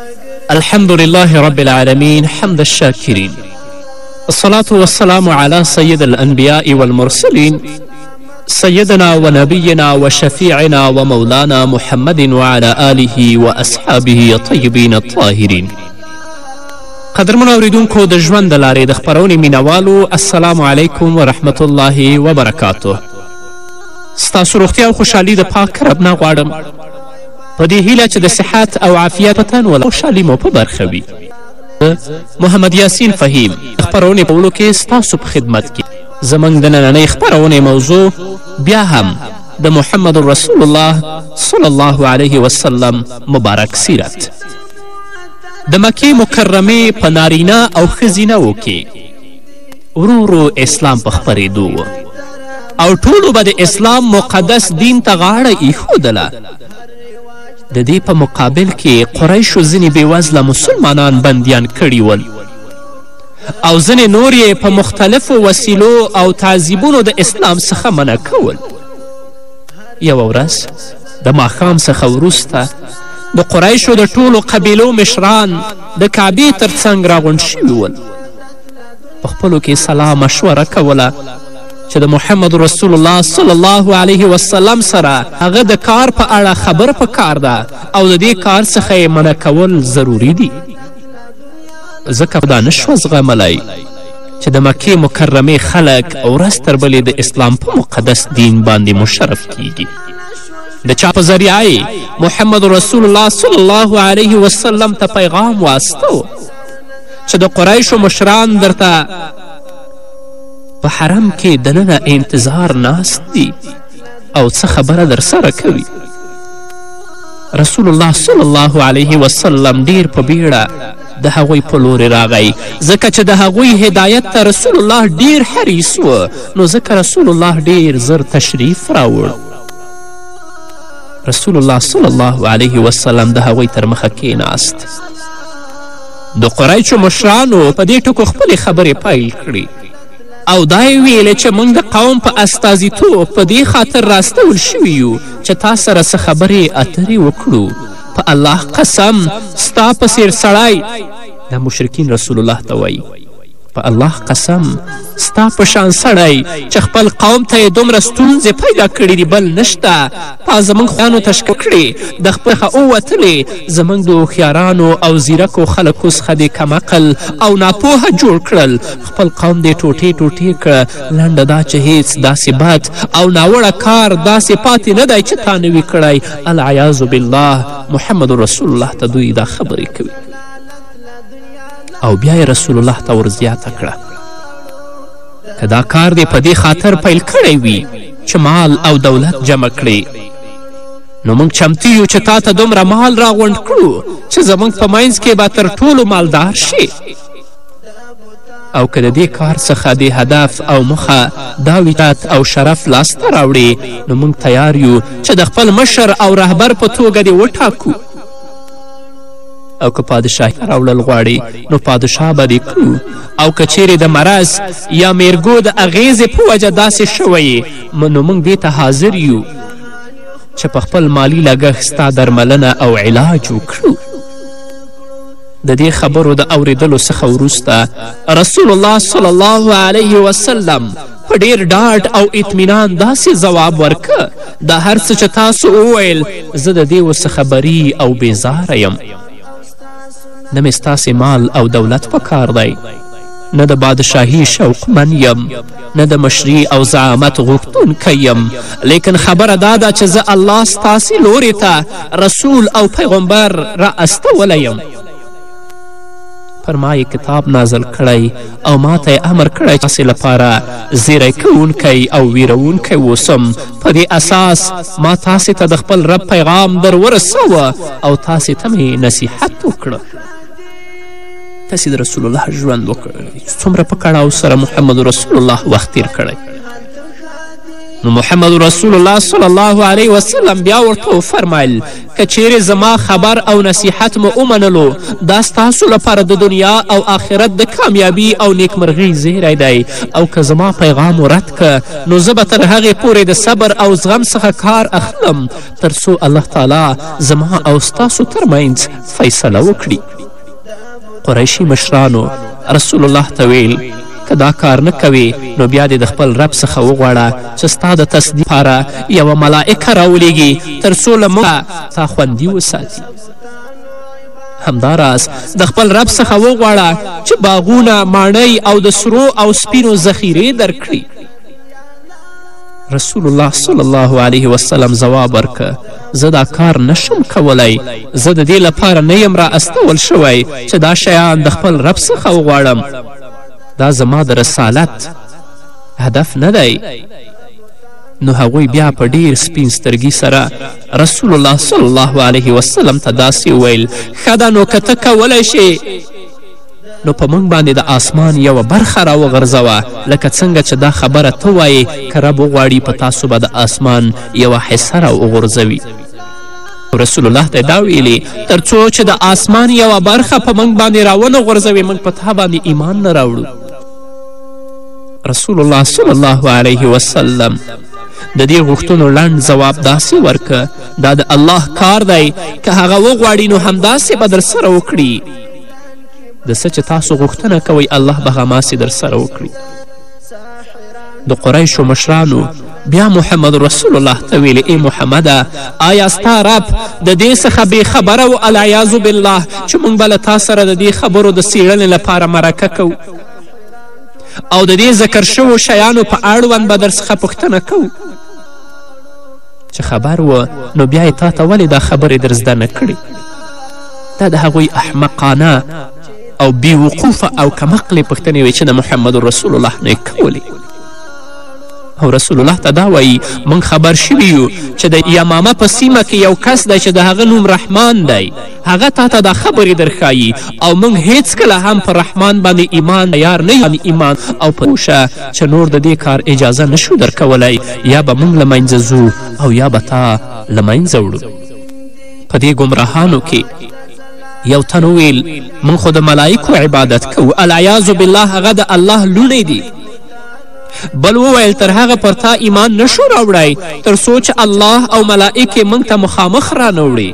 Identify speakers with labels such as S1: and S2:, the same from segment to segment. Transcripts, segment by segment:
S1: الحمد لله رب العالمين حمد الشاکرین الصلاة والسلام على سید الانبیاء والمرسلین سیدنا و نبینا و شفیعنا و مولانا محمد وعلى آله و اصحابه طیبین الطاهرین قدرمن اوریدونکو د ژوند د لارې د خپرونې مینوالو السلام علیکم ورحمت الله وبرکاته ستاسو روغتیا او خوشحالي د پاک رب نه غواړم په دې هیله چې د صحت او عافیت په تن ولا خوشحالي مو په برخه وي محمد یاسین فهیم خپرونې په وړو کې ستاسو په خدمت کې زموږ د نننۍ خپرونې موضوع بیا هم د محمد رسول الله صلی الله علیه وسلم مبارک سیرت د مکې مکرمې په نارینه او ښځینهو کې ورو ورو اسلام په خپرېدو او ټولو به د اسلام مقدس دین ته غاړه ایښودله د دې په مقابل کې قریشو ځینې بېوزله مسلمانان بندیان کړي ول او ځینې نور یې په مختلفو وسیلو او تعذیبونو د اسلام څخه منع کول یوه ورځ د ماښام څخه وروسته د قریشو د ټولو قبیلو مشران د کعبې تر څنګ راغونډ شوي ول په خپلو کې سلا مشوره کوله چې د محمد رسول الله صلی الله علیه وسلم سره هغه د کار په اړه خبر په کار ده او د دې کار څخه یې منع کول ضروري دي ځکه دا نشوه زغملی چې د مکې مکرمې خلک ورځ تر بلې د اسلام په مقدس دین باندې مشرف کیږي د چا په ذریعه محمد رسول الله صلی الله علیه وسلم ته پیغام واستو چې د قریشو مشران درته په حرم کې دننه انتظار ناست دي او څه خبره در سره کوي رسول الله صلی الله علیه وسلم ډیر په بیړه د هغوی په لورې راغی ځکه چې د هغوی هدایت ته رسول الله ډیر حریص و نو ځکه رسول الله ډیر زر تشریف راوړ رسول الله صلی الله علیه وسلم د هغوی تر مخه کیناست د قریشو مشرانو په دې ټکو خپلې خبرې پیل کړې او دا یې ویلې چې موږ د قوم په استازیتوب په دې خاطر راستول شوي یو چې تا سره څه خبرې اترې وکړو په الله قسم ستا په څیر سړی دا مشرکین رسول الله ته وایي په الله قسم ستا په شان سړی چې خپل قوم ته یې دومره ستونزې پیدا کړي دي بل نشته تا زموږ خوانو ته شکه کړې د خپل څخه ووتلې زموږ د هوښیارانو او زیرکو خلکو څخه دې کمعقل او ناپوهه جوړ کړل خپل قوم دې ټوټې ټوټې کړه لنډه دا چې هیڅ داسې بد او ناوړه کار داسې پاتې نه دی چې تا نه وي کړی العیاذ بالله محمد رسول الله ته دوی دا خبرې کوي او بیا یې رسول الله ته ورزیاته کړه که دا کار دې په دې خاطر پیل کړی وي چې مال او دولت جمع کړې نو موږ چمتو یو چې تا ته دومره مال راغونډ کړو چې زموږ په منځ کې به تر ټولو مالدار شي او که د دې کار څخه د هدف او مخه دا ویتات او شرف لاسته راوړي نو موږ تیار یو چې د خپل مشر او رهبر په توګه دې وټاکو او که پادشاهي ته راوړل غواړې نو پادشاه به دې کړو او که چیرې د مرض یا میرګو د اغیزې په وجه داسې شوی یې نو موږ دې ته حاضر یو چې په خپل مالی لګښت ستا درملنه او علاج وکړو د دې خبرو د اوریدلو څخه وروسته رسول الله صلی الله علیه وسلم په ډېر ډاډ او اطمینان داسې ځواب ورکه دا هر څه چې تاسو وویل زه د دې ورڅخه بری او بیزاره یم نه مې ستاسې مال او دولت په کار دی نه د بادشاهي شوقمن یم نه د مشري او زعامت غوښتونکی یم لیکن خبره دا ده چې زه الله ستاسې لورې ته رسول او پیغمبر را استولی یم پر ما یې کتاب نازل کړی او ما ته یې امر کړی چې تاسې لپاره زیری کوونکی او ویروونکی اوسم په دې اساس ما تاسې ته د خپل رب پیغام در ورسوه او تاسې ته مې نصیحت وکړه تاسې د رسول الله ژوند وکړ څومره په کړاو سره محمد رسول الله وخت تیر کړی نو محمد رسول الله صلی الله علیه وسلم بیا ورته وفرمیل که چیرې زما خبر او نصیحت مو ومنلو دا ستاسو لپاره د دنیا او آخرت د کامیابی او نیکمرغی زیری دی او که زما پیغام مو رد که نو زه به تر هغې پورې د صبر او زغم څخه کار اخلم تر څو الله تعالی زما او ستاسو ترمنځ فیصله وکړي قریشي مشرانو رسول الله ته ویل که دا کار نه کوې نو بیا دې د خپل رب څخه وغواړه چې ستا د تصدیق لپاره یوه ملائکه راولیږي تر څو له موږ تا خوندي وساتي همداراز د خپل رب څخه وغواړه چې باغونه ماڼۍ او د سرو او سپینو ذخیرې درکړي رسول الله صلی الله علیه وسلم ځواب ورکه زه دا کار نشم کولی زه د دې لپاره نه یم را استول شوی چې دا شیان د خپل رب څخه وغواړم دا زما د رسالت هدف نه دی نو هغوی بیا په ډیر سپین سترګي سره رسول الله صلی الله علیه وسلم ته داسې وویل ښه ده نو که ته کولی شې نو په موږ باندې د آسمان یوه برخه راوغرځوه لکه څنګه چې دا خبره ته وایې که رب وغواړي په تاسو به د آسمان یوه حصه راوغورځوي رسول الله ته دا ویلي تر څو چې د آسمان یوه برخه په موږ باندې راونه غورځوي موږ په تا باندې ایمان نه راوړو رسول الله صلی الله علیه وسلم د دې غوښتنو لنډ ځواب داسې ورکه دا د الله کار دی که هغه وغواړي نو همداسې به درسره وکړي د څه چې تاسو غوښتنه کوئ الله به هماسې در سره وکړي د قریشو مشرانو بیا محمد رسول الله ته ویلې ای محمده آیا ستا رب د دې څخه بې خبره و العیاذ بالله چې موږ به له تا سره د دې خبرو د څیړنې لپاره مرکه کوو او د دې ذکر شوو شیانو په اړوند به در څخه پوښتنه کوو چې خبر و نو بیا یې تا ته ولې دا خبرې در زده نه کړي دا د هغوی احمقانه او بی وقوفه او کمقلې پوښتنې وې چې د محمد رسول الله نه کولې او رسول الله ته دا وایي موږ خبر شوي یو چې د یمامه په سیمه کې یو کس دی چې د هغه نوم رحمان دی هغه تا ته دا خبرې درښایي او موږ هیڅکله هم په رحمان باندې ایمان یار نه یعنی ایمان او پوشه چې نور د دې کار اجازه نشو درکولی یا به موږ له منځه ځو او یا به تا له منځه وړو په دې ګمراهانو کې یو تن وویل موږ خو د ملایکو عبادت کوو العیاذ بالله هغه د الله لوڼی دی بل وویل تر هغه پر تا ایمان نه شو راوړی تر څو چې الله او ملائکې موږ ته مخامخ رانه وړي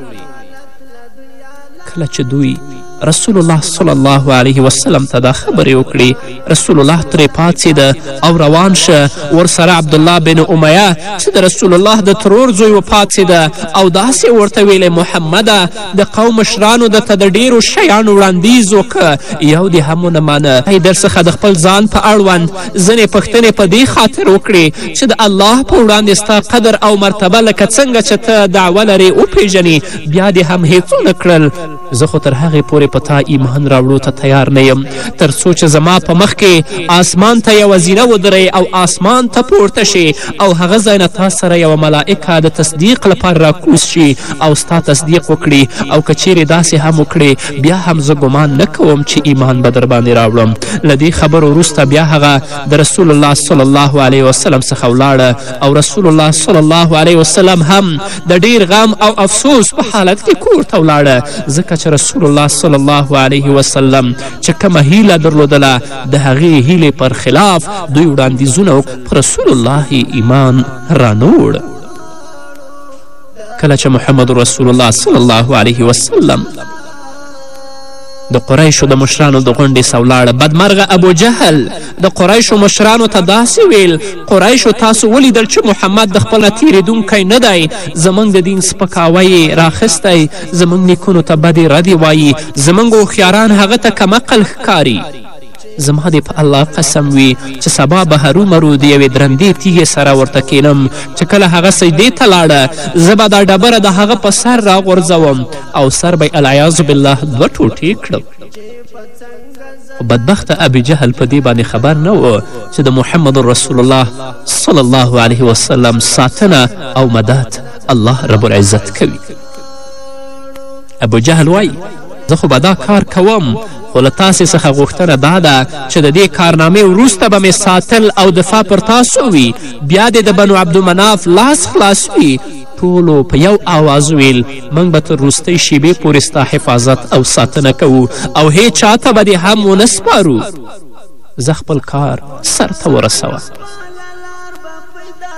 S1: کله چې دوی رسول الله صلی الله علیه وسلم ته دا خبرې وکړي رسول الله ترې پاڅېده او روان شه ورسره عبدالله بن امیه چې د رسول الله د ترور زوی وپاڅېده او داسې ورته ویلې محمده د قوم مشرانو د ته د ډېرو شیانو وړاندیز وکړه یو دې هم ونه مانه ای در څخه د خپل ځان په اړوند ځینې پوښتنې په دې خاطر وکړي چې د الله په وړاندې ستا قدر او مرتبه لکه څنګه چې ته دعوه لرې وپیژني بیا دې هم هیڅ ونه کړل زه خو تر هغې پورې په تا ایمان راوړو ته تیار نه یم تر څو چې زما په مخ کې آسمان ته یوه زینه ودروي او آسمان ته پورته شي او هغه ځای نه تا سره یوه ملائکه د تصدیق لپاره راکوز شي او ستا تصدیق وکړي او که چیرې داسې هم وکړې بیا هم زه ګمان نه کوم چې ایمان به در باندې راوړم له دې خبرو وروسته بیا هغه د رسول الله صلی الله علیه وسلم څخه ولاړه او رسول الله صلی الله علیه وسلم هم د ډیر غم او افسوس په حالت کې کور ته ولاړه ځکه چې رسول الله صلی الله علیه وسلم چې کومه هیله درلودله د هغې هیلې پر خلاف دوی وړاندیزونه پر رسول الله ایمان رانوړ کله چې محمد رسول الله صلی الله علیه وسلم د قریشو د مشرانو د غونډې سولاړه بدمرغه ابوجهل د قریشو مشرانو ته داسې ویل قریشو تاسو ولیدل چې محمد د خپله تیریدونکی نه دی زموږ د دین سپکاوی یې راخیستی زموږ نیکونو ته بدې ردې وایي زموږ هوښیاران هغه ته کمعقل ښکاري زما دې په الله قسم وي چې سبا به هرومرو د یوې درندې تیږې سره ورته کینم چې کله هغه سجدې ته لاړه زه به دا ډبره د هغه په سر راغورځوم او سر به یې العیاذ بالله دوه ټوټې کړم بدبخت ابي جهل په دې باندې خبر نه و چې د محمد رسول الله صلی الله علیه وسلم ساتنه او مدد الله رب العزت کوي ابوجهل وایي زه خو به دا کار کوم خو له تاسې څخه غوښتنه دا ده چې د دې کارنامې وروسته به مې ساتل او دفاع پر تاسو وي بیا دې د بنو عبدالمناف لاس خلاص وي ټولو په یو آواز ویل موږ به تر وروستۍ شیبې پورې ستا حفاظت او ساتنه کوو او هیچا ته به دې هم ونه سپارو زه خپل کار سرته ورسوه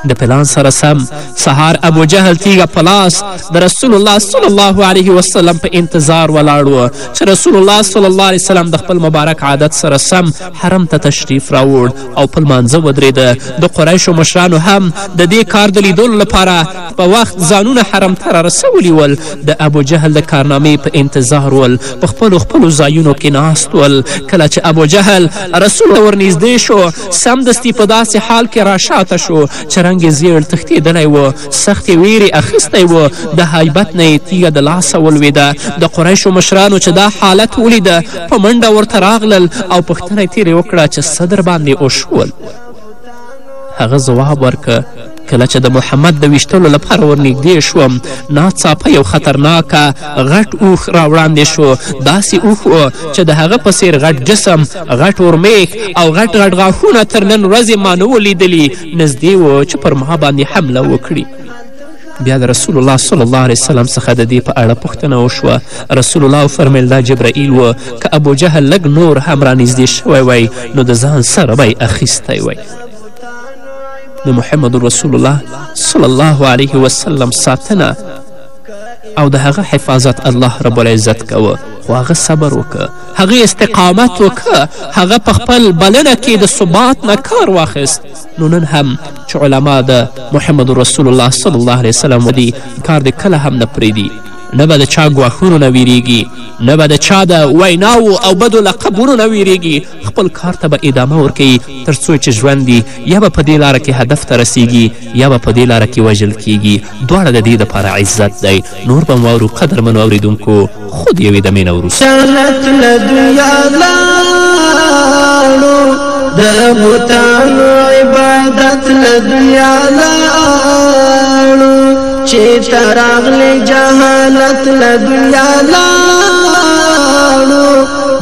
S1: د پلان سره سم سهار ابو جهل تیږه په لاس د رسول الله صلی الله علیه وسلم په انتظار ولاړ و چې رسول الله صلی الله علیه وسلم د خپل مبارک عادت سره سم حرم ته تشریف راوړ او په لمانځه ودرېده د قریشو مشرانو هم د دې کار د لیدلو لپاره په وخت ځانونه حرم ته رارسولي ول د ابوجهل د کارنامې په انتظار ول په خپلو خپلو ځایونو کې ناست ول کله چې ابوجهل رسول ته ورنږدې شو سمدستي په داسې حال کې راشاته شو چې رنګ یې زیړ تښتېدلی و سخت یې ویرې اخیستی و د هیبت نه یې تیږه د لاسه ولوېده د قریشو مشرانو چې دا حالت ولیده په منډه ورته راغلل او پوښتنه یې ترې وکړه چې څه در باندې وشول هغه ځواب ورکه کله چې د محمد د ویشتلو لپاره ورنږدې شوم ناڅاپه یو خطرناکه غټ اوښ راوړاندې شو داسې اوښ و چې د هغه په څیر غټ جسم غټ اورمیښ او غټ غټ غاښونه تر نن ورځې ما نه و لیدلي نږدې و چې پر ما باندې حمله وکړي بیا د رسول الله صلی الله علیه وسلم څخه د دې په اړه پوښتنه وشوه رسول الله وفرمیل دا جبرائیل و که ابو جهل لږ نور هم رانږدې شوی وای نو د ځان سره به یې اخیستی وای د محمد رسول الله صلی الله علیه وسلم ساتنه او د هغه حفاظت الله رب العزت کوه خو هغه صبر وکه هغه استقامت وکه هغه په خپل بلنه کې د ثبات نه کار واخیست نو نن هم چې علما د محمد رسول الله صلی الله علیه وسلم ودي کار دې کله هم نه پرېږدي نه به د چا ګواښونو نه ویریږي نه به د چا د ویناو او بدو لقبونو نه ویریږي خپل کار ته به ادامه ورکوي تر څو چې ژوند یا به په دې لاره کې هدف ته رسیږي یا به په دې لاره کې وژل کیږي دواړه د دې دپاره عزت دی نور به هم واورو قدرمنو اورېدونکو خود یوې دمې نه وروسته
S2: جنت له دنیا لاړو د بوتانو عبادت له دنیا لاړو چې تراغلي جهالت له دنیا لاړو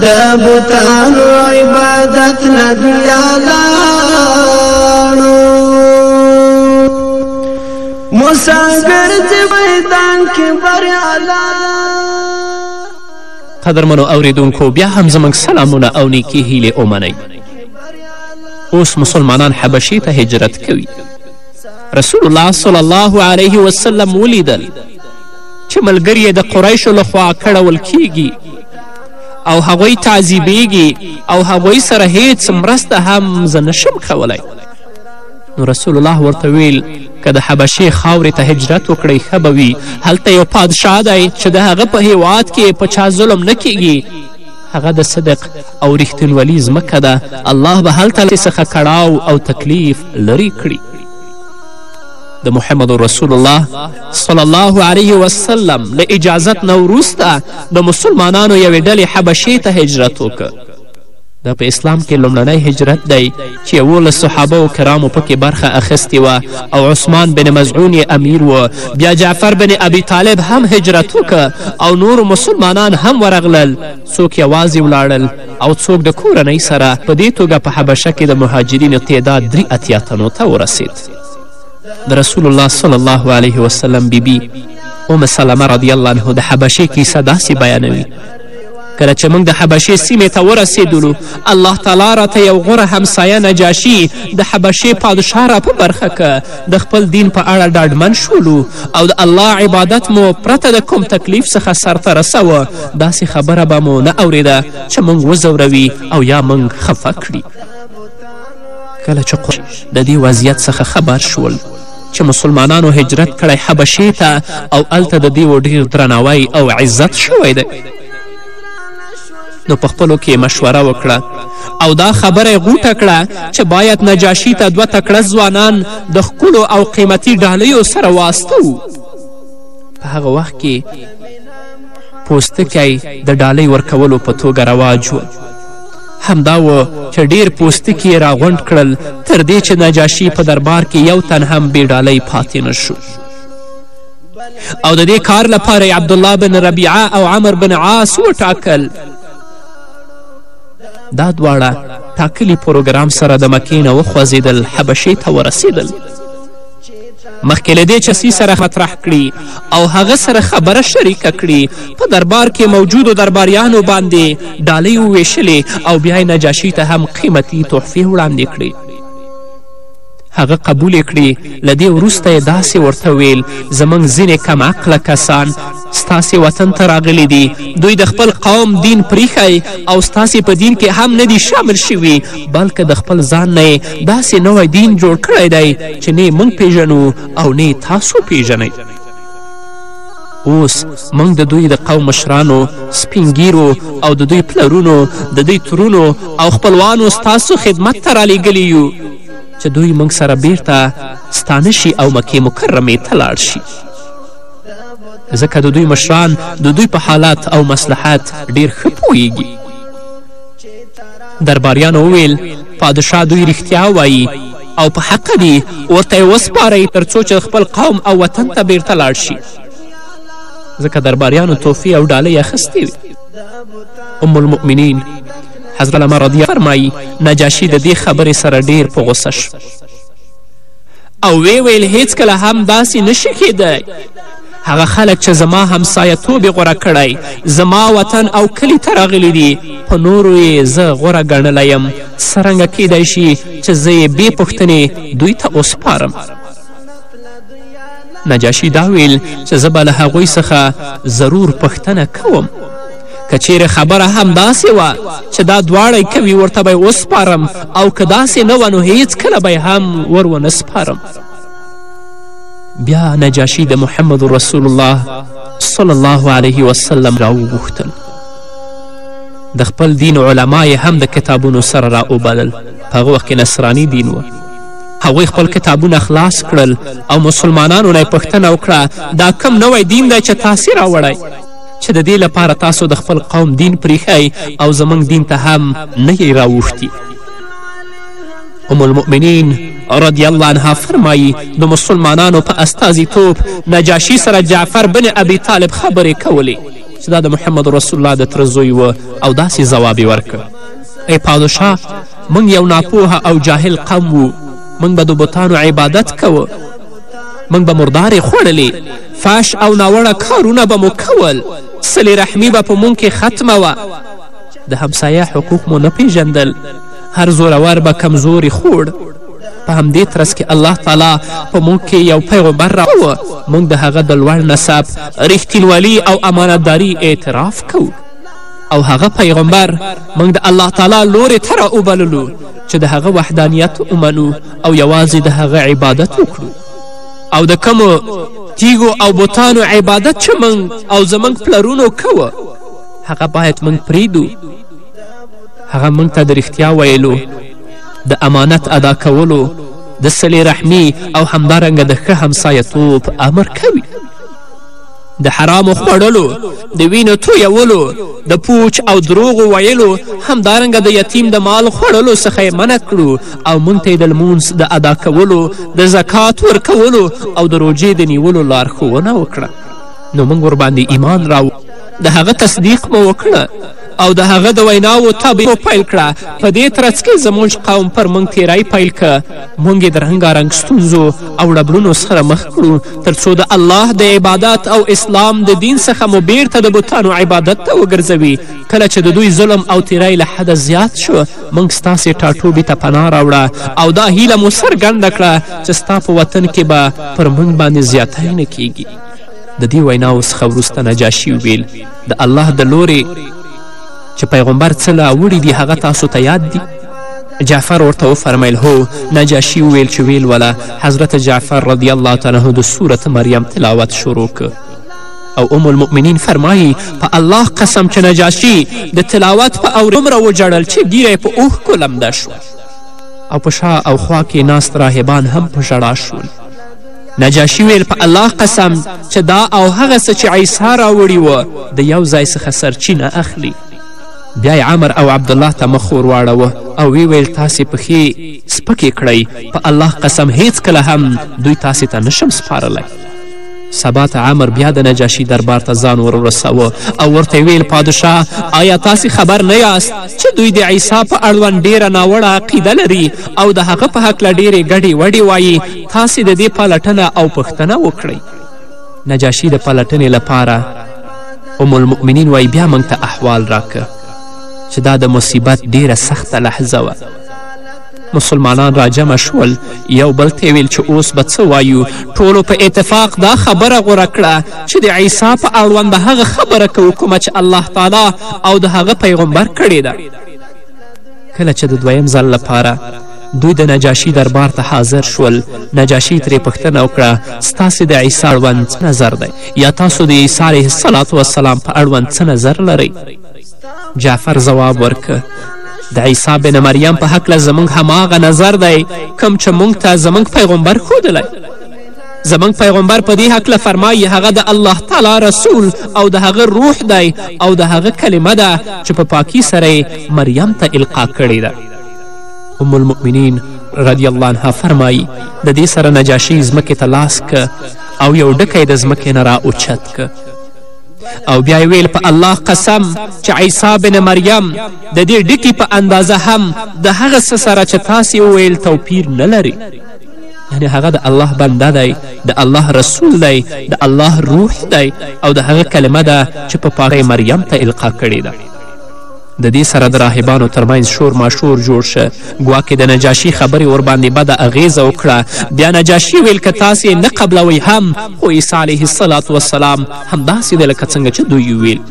S2: د بوتانو عبادت له دنیا لاړو مسافر دی میدان کې بریالا
S1: قدرمنو اوریدونکو بیا هم زموږ سلامونه او نیکې هیلې ومنئ اوس مسلمانان حبشې ته هجرت کوي رسول الله صلی الله علیه وسلم ولیدل چې ملګري د قریشو لخوا کړول کیږي او هغوی تعذیبیږي او هغوی سره هیڅ مرسته هم زه نشم کولی نو رسول الله ورته ویل که د حبشې خاورې ته هجرت وکړئ ښه به وي هلته یو پادشاه دی چې د هغه په هیواد کې په چا ظلم نه کیږي هغه د صدق او رښتینولي ځمکه ده الله به هلته څخه کړاو او تکلیف لرې کړي د محمد رسول الله صلی الله علیه وسلم له اجازت نه وروسته د مسلمانانو یوې ډلې حبشې ته هجرت وکړ دا په اسلام کې لومړنی هجرت دی چې یوولس صحابه و کرامو پکې برخه اخیستې وه او عثمان بن مزعون یې امیر و بیا جعفر بن ابي طالب هم هجرت وکړه او نور مسلمانان هم ورغلل څوک یوازې ولاړل او څوک د کورنۍ سره په دې توګه په حبشه کې د مهاجرینو تعداد درې اتیا تنو ته ورسید د رسول الله صلی الله علیه وسلم بیبي بی ام سلمه رضی الله عنه د حبشې کیسه داسې بیانوي کله چې موږ د حبشې سیمې ته ورسېدلو الله تعالی راته یو غوره همسایه نجاشي د حبشې پادشاه را په برخه که د خپل دین په اړه ډاډمن شولو او د الله عبادت مو پرته د کوم تکلیف څخه سرته رسوه داسې خبره به مو نه اورېده چې موږ وځوروي او یا موږ خفه کړي کله چې د دې وضعیت څخه خبر شول چې مسلمانانو هجرت کړی حبشې ته او هلته د دیو ډیر درناوی او عزت شوی دی نو په خپلو کې مشوره وکړه او دا خبره یې غوټه کړه چې باید نجاشي ته دوه تکړه ځوانان د ښکلو او قیمتي ډالیو سره واستو په هغه وخت کې پوستکی د ډالۍ ورکولو په توګه رواج و همدا و چې ډېر پوستکي یې راغونډ کړل تر دې چې نجاشي په دربار کې یو تن هم بې ډالۍ پاتې نه شو او د دې کار لپاره یې عبدالله بن ربیعه او عمر بن عاص وټاکل دا دواړه ټاکلي پروګرام سره د مکې نه وخوځېدل حبشې ته ورسېدل مخکې له دې چې سی سره مطرح کړي او هغه سره خبره شریکه کړي په دربار کې موجودو درباریانو باندې ډالۍ وویشلې او بیا یې نجاشي ته هم قیمتي تحفې وړاندې کړې هغه قبول کړي له دې وروسته یې داسې ورته ویل زموږ ځینې کم عقله کسان ستاسې وطن ته راغلي دي دوی د خپل قوم دین پریښی او ستاسې په دین کې هم نه دي شامل شوي بلکې د خپل ځان نه یې داسې نوی دین جوړ کړی دی چې نه موږ پیژنو او نه تاسو پیژنئ اوس موږ د دوی د قوم مشرانو سپینګیرو او د دوی پلرونو د دوی ترونو او خپلوانو ستاسو خدمت ته رالیږلي یو چې دوی موږ سره بیرته ستانه شي او مکې مکرمې ته لاړ شي ځکه د دوی مشران د دوی په حالات او مصلحت ډیر ښه پوهیږي درباریانو وویل پادشاه دوی رښتیا وایي او په حق دي ورته یې وسپارئ تر څو چې خپل قوم او وطن ته بیرته لاړ شي ځکه درباریانو توفې او ډالۍ اخیستې وي ام المؤمنین حضرت علمه رضیه فرمایی نجاشي د دې خبرې سره ډیر په غوسه شو او ویې ویل هیڅکله هم داسې نه شي کیدای هغه خلک چې زما همسایه توب غوره کړی زما وطن او کلی ته راغلي دي په نورو یې زه غوره ګڼلی یم څرنګه کیدای شي چې زه یې بې پوښتنې دوی ته وسپارم نجاشي دا ویل چې زه به له هغوی څخه ضرور پوښتنه کوم که چیرې خبره همداسې وه چې دا دواړه کوي ورته به وسپارم او که داسې نه وه نو هیڅکله به هم ور ونه سپارم بیا نجاشي د محمد رسول الله صلی الله علیه وسلم راوغوښتل د خپل دین علما یې هم د کتابونو سره را وبلل په هغه وخت کې نصراني دین و هغوی خپل کتابونه خلاص کړل او مسلمانانو نه یې پوښتنه وکړه دا کم نوی دین دی چې تاثیر راوړی چې د دې لپاره تاسو د خپل قوم دین پریښی او زموږ دین ته هم نه یی راوښتي ام المؤمنین رضی الله عنها فرمایی د مسلمانانو په استازیتوب نجاشي سره جعفر بن ابي طالب خبرې کولې چې دا د محمد رسول الله د تره زوی و او داسې ځواب یې ورکړ ای پادشاه موږ یو ناپوهه او جاهل قوم وو موږ به د بتانو عبادت کوو موږ به مردارې خوړلې فاش او ناوړه کارونه به مو کول صلې رحمي به په موږ کې ختمه وه د همسایه حقوق مو نه پیژندل هر زورور به کمزوري خوړ په همدې ترڅ کې الله تعالی په موږ کې یو پیغمبر راوه موږ د هغه د لوړ نسب رښتینولي او امانتداري اعتراف کوو او هغه پیغمبر موږ د الله تعالی لورې ته راوبللو چې د هغه وحدانیت ومنو او یوازې د هغه عبادت وکړو او د کومو تیږو او بوتانو عبادت چې موږ او زموږ پلرونو کوه هغه باید موږ پریږدو هغه موږ ته د رښتیا ویلو د امانت ادا کولو د صلې رحمي او همدارنګه د ښه همسایتوب امر کوي د حرامو خوړلو د وینو تویولو د پوچ او دروغو ویلو همدارنګه د یتیم د مال خوړلو څخه یې منع کړو او موږ ته د لمونځ د ادا کولو د زکات ورکولو او د روژې د نیولو لارښوونه وکړه نو موږ ورباندې ایمان راو د هغه تصدیق مو وکړه او د هغه د ویناو تابع پیل کړه په دې ترڅ کې زموږ قوم پر موږ تیری پیل که مونږ یې د رنګارنګ ستونزو او ړبړونو سره مخ کړو تر څو د الله د عبادت او اسلام د دین څخه مو بیرته د بتانو عبادت ته وګرځوي کله چې د دوی ظلم او تیری له حده زیات شو مونږ ستاسې ټاټوبي ته پناه راوړه او دا هیله مو څرګنده کړه چې ستا په وطن کې به پر مونږ باندې زیاتی نه کیږي د دې ویناو څخه وروسته نجاشي ویل د الله د لورې چې پیغمبر څه ناوړي دي هغه تاسو ته یاد دي جعفر ورته وفرمیل هو نجاشي وویل چې ویل وله حضرت جعفر رضی الله تعالی عنه د صورت مریم تلاوت شروع که او ام المؤمنین فرمایی په الله قسم چې نجاشي د تلاوت په اور عمره وجړل چې ګیره په اوښکو لمده شوه او په شا او خوا کې ناست راهبان هم په ژړا شول نجاشي ویل په الله قسم چې دا او هغه څه چې عیسی راوړي و د یو ځای څخه سرچینه اخلي بیا یې عمر او عبدالله ته مخ ور واړوه او وی ویل تاسې پښې سپکې کړئ په الله قسم هیڅکله هم دوی تاسې ته نشم سپارلی سبا ته عمر بیا د نجاشي دربار ته ځان ور ورسوه او ورته ویل پادشاه آیا تاسې خبر نه یاست چې دوی د عیسی په اړوند ډیره ناوړه عقیده لري او د هغه په هکله ډیرې ګډې وډې وایي تاسې د دې پلټنه او پوښتنه وکړئ نجاشي د پلټنې لپاره ام المؤمنین وایي بیا موږ ته احوال راکه چې دا د مصیبت ډیره سخته لحظه وه مسلمانان راجمع شول یو بل ته ویل چې اوس به څه وایو ټولو په اتفاق دا خبره غوره کړه چې د عیسی په اړوند به هغه خبره کوو کومه چې الله تعالی او د هغه پیغمبر کړې ده کله چې د دویم ځل لپاره دوی د نجاشي دربار ته حاضر شول نجاشي ترې پوښتنه وکړه ستاسې د عیسی اړوند څه نظر دی یا تاسو د عیسی علیه السلام وسلام په اړوند څه نظر لرئ جعفر ځواب ورکه د عیسی بن مریم په هکله زموږ هماغه نظر دی کوم چې موږ ته زموږ پیغمبر ښودلی زموږ پیغمبر په دې هکله فرمایي هغه د الله تعالی رسول او د هغه روح دی او د هغه کلمه ده چې په پاکي سره یې مریم ته القا کړې ده ام المؤمنین رضی الله عنها فرمایی د دې سره نجاشي ځمکې ته لاس که او یو ډکی د ځمکې نه را اوچت که او بیا ویل په الله قسم چې عیسی بن مریم د دې ډکي په اندازه هم د هغه څه سره چې تاسې وویل توپیر نه لري یعنی هغه د الله بنده دی د الله رسول دی د الله روح دی او د هغه کلمه ده چې په پاره مریم ته القا کړې ده د دې سره د راهبانو ترمنځ شور ماشور جوړ شه ګواکې د نجاشي خبرې ورباندې بده اغیزه وکړه بیا نجاشي ویل که تاسې نه قبلوئ هم خو عیسی علیه السلام همداسې دی لکه څنګه چې دوی ویل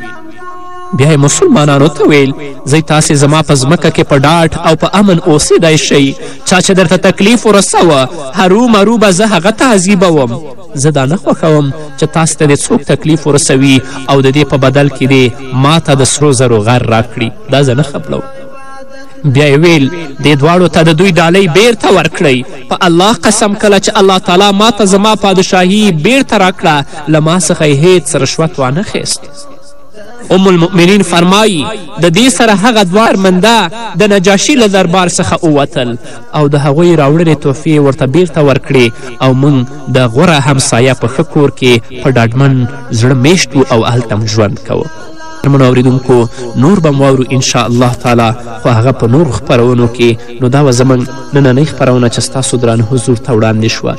S1: بیا یې مسلمانانو ته ویل زی تاسې زما په ځمکه کې په ډاډ او په امن اوسېدای شئ چا چې درته تکلیف ورسوه هرومرو به زه هغه تعذیبوم زه دا نه خوښوم چې تاسو ته دې څوک تکلیف ورسوي او د دې په بدل کې دې ما ته د سرو زرو غر راکړي دا زه نه قبلوم بیا یې ویل دې دواړو ته د دوی ډالۍ بیرته ورکړئ په الله قسم کله چې الله تعالی ما ته زما پادشاهي بیرته راکړه له ما څخه یې هیڅ رشوت وانه خیست ام المؤمنین فرمایی د دې سره هغه دوه ارمنده د نجاشي له دربار څخه ووتل او د هغوی راوړلې تحفې ورته بیرته ورکړې او موږ د غوره همسایه په ښه کور کې په ډاډمن زړه میشت او هلته مو ژوند کوو منو اوریدونکو نور به واورو ان شاء الله تعالی خو هغه په نورو خپرونو کې نو دا وه زموږ نننۍ خپرونه چې ستاسو درانه حضور ته وړاندې شوه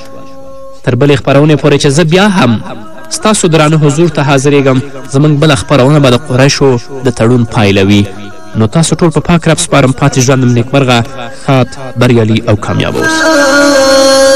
S1: تر بلې خپرونې پورې چې زه بیا هم ستاسو درانه حضور ته حاضرېږم زموږ بله خپرونه به د قریشو د تړون پایله وي نو تاسو ټول په پاک رب سپارم پاتې ژوند مو نیکمرغه ښاد بریالي او کامیاب اوسئ